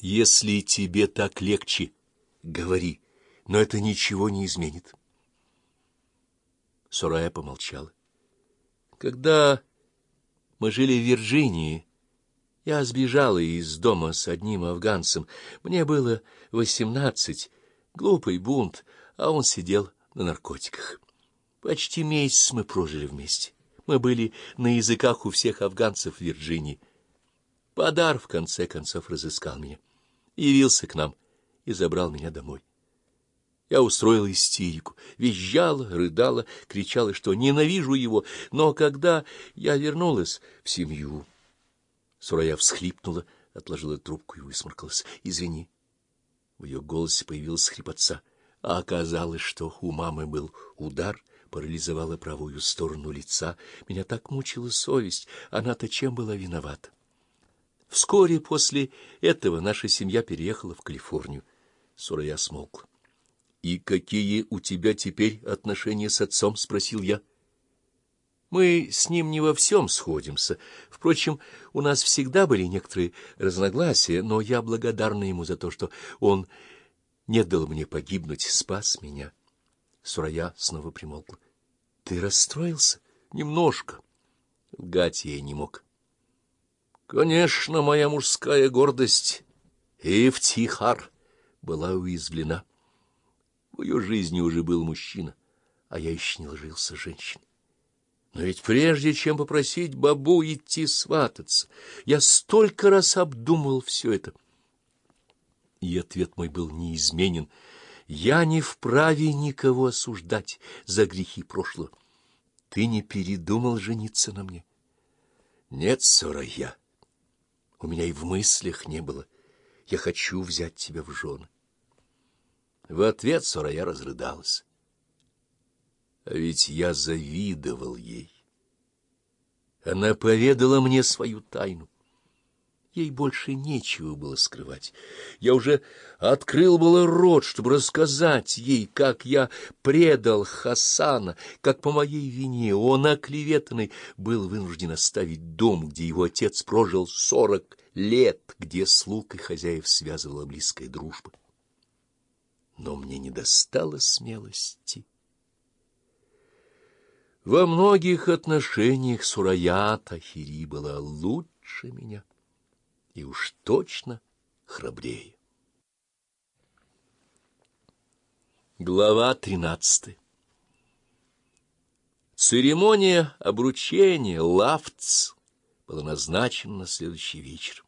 Если тебе так легче, говори, но это ничего не изменит. Сурая помолчала. Когда мы жили в Вирджинии, я сбежала из дома с одним афганцем. Мне было восемнадцать, глупый бунт, а он сидел на наркотиках. Почти месяц мы прожили вместе. Мы были на языках у всех афганцев Вирджинии. Подар, в конце концов, разыскал меня явился к нам и забрал меня домой. Я устроила истерику, визжала, рыдала, кричала, что ненавижу его, но когда я вернулась в семью... Сурая всхлипнула, отложила трубку и высморкалась. «Извини». В ее голосе появилась хрипотца, а оказалось, что у мамы был удар, парализовала правую сторону лица. Меня так мучила совесть, она-то чем была виновата? Вскоре после этого наша семья переехала в Калифорнию. Сурая смолкла. — И какие у тебя теперь отношения с отцом? — спросил я. — Мы с ним не во всем сходимся. Впрочем, у нас всегда были некоторые разногласия, но я благодарна ему за то, что он не дал мне погибнуть, спас меня. Сурая снова примолкла. — Ты расстроился? — Немножко. Лгать я не мог. — Конечно, моя мужская гордость, Эфтихар, была уязвлена. В ее жизни уже был мужчина, а я еще не ложился женщиной. Но ведь прежде чем попросить бабу идти свататься, я столько раз обдумывал все это. И ответ мой был неизменен. Я не вправе никого осуждать за грехи прошлого. Ты не передумал жениться на мне? Нет, Сорая, у меня и в мыслях не было. Я хочу взять тебя в жены. В ответ Сорая разрыдалась. А ведь я завидовал ей. Она поведала мне свою тайну. Ей больше нечего было скрывать. Я уже открыл было рот, чтобы рассказать ей, как я предал Хасана, как по моей вине он, оклеветанный, был вынужден оставить дом, где его отец прожил сорок лет, где слуг и хозяев связывала близкая дружба. Но мне не достало смелости. Во многих отношениях Сурая Тахири была лучше меня и уж точно храбрее. Глава тринадцатая Церемония обручения лавц была назначена на следующий вечер.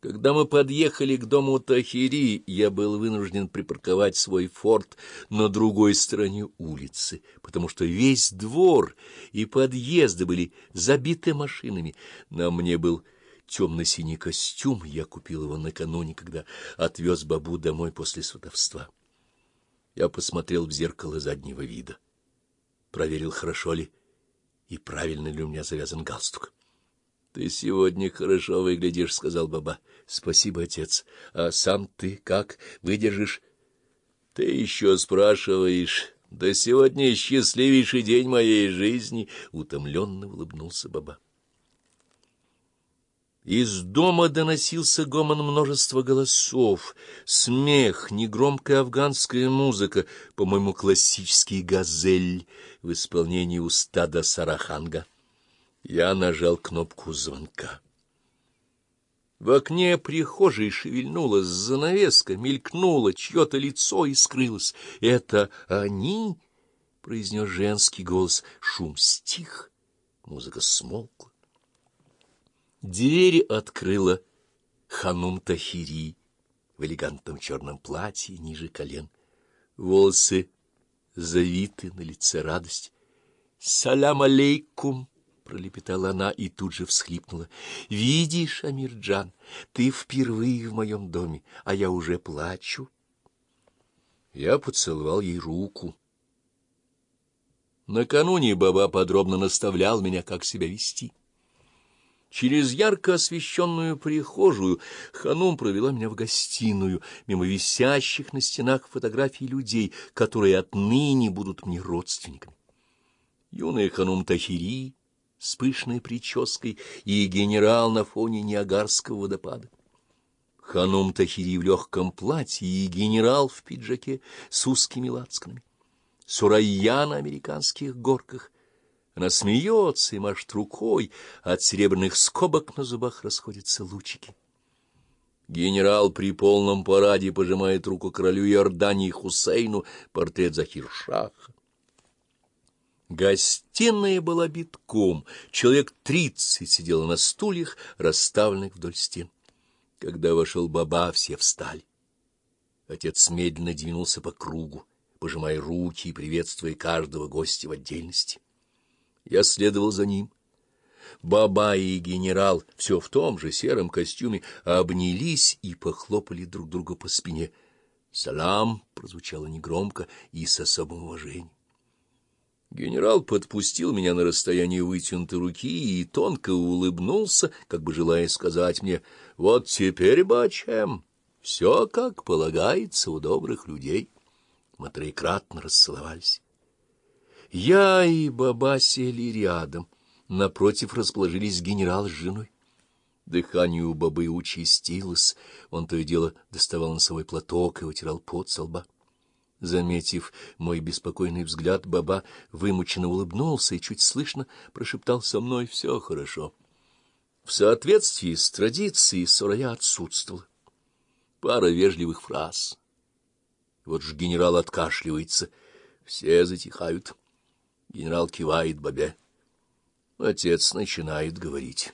Когда мы подъехали к дому Тахири, я был вынужден припарковать свой форт на другой стороне улицы, потому что весь двор и подъезды были забиты машинами. На мне был темно-синий костюм, я купил его накануне, когда отвез бабу домой после сватовства. Я посмотрел в зеркало заднего вида, проверил, хорошо ли и правильно ли у меня завязан галстук. — Ты сегодня хорошо выглядишь, — сказал баба. — Спасибо, отец. А сам ты как выдержишь? — Ты еще спрашиваешь. Да сегодня счастливейший день моей жизни, — утомленно улыбнулся баба. Из дома доносился гомон множества голосов, смех, негромкая афганская музыка, по-моему, классический газель в исполнении устада Сараханга. Я нажал кнопку звонка. В окне прихожей шевельнулась занавеска, мелькнуло чье-то лицо и скрылось. — Это они? — произнес женский голос. Шум стих, музыка смолкла. Двери открыла ханум Тахири в элегантном черном платье ниже колен. Волосы завиты, на лице радость. «Салям алейкум!» — пролепетала она и тут же всхлипнула. «Видишь, Амирджан, ты впервые в моем доме, а я уже плачу». Я поцеловал ей руку. Накануне баба подробно наставлял меня, как себя вести. Через ярко освещенную прихожую Ханум провела меня в гостиную, мимо висящих на стенах фотографий людей, которые отныне будут мне родственниками. Юная Ханум Тахири с пышной прической и генерал на фоне Ниагарского водопада. Ханум Тахири в легком платье и генерал в пиджаке с узкими лацканами. Сурайя на американских горках. Она смеется и машет рукой, от серебряных скобок на зубах расходятся лучики. Генерал при полном параде пожимает руку королю Иордании Хусейну, портрет Захир-Шаха. Гостиная была битком, человек тридцать сидело на стульях, расставленных вдоль стен. Когда вошел Баба, все встали. Отец медленно двинулся по кругу, пожимая руки и приветствуя каждого гостя в отдельности. Я следовал за ним. Баба и генерал, все в том же сером костюме, обнялись и похлопали друг друга по спине. «Салам!» — прозвучало негромко и с особым уважением. Генерал подпустил меня на расстояние вытянутой руки и тонко улыбнулся, как бы желая сказать мне, «Вот теперь, бачем, все как полагается у добрых людей». Мы троекратно расцеловались. Я и баба сели рядом, напротив расположились генерал с женой. Дыхание у бабы участилось, он то и дело доставал носовой платок и вытирал пот со лба. Заметив мой беспокойный взгляд, Баба вымученно улыбнулся и чуть слышно прошептал со мной «все хорошо». В соответствии с традицией Сурая отсутствовала. Пара вежливых фраз. Вот ж генерал откашливается, все затихают. Генерал кивает Бабе. Отец начинает говорить.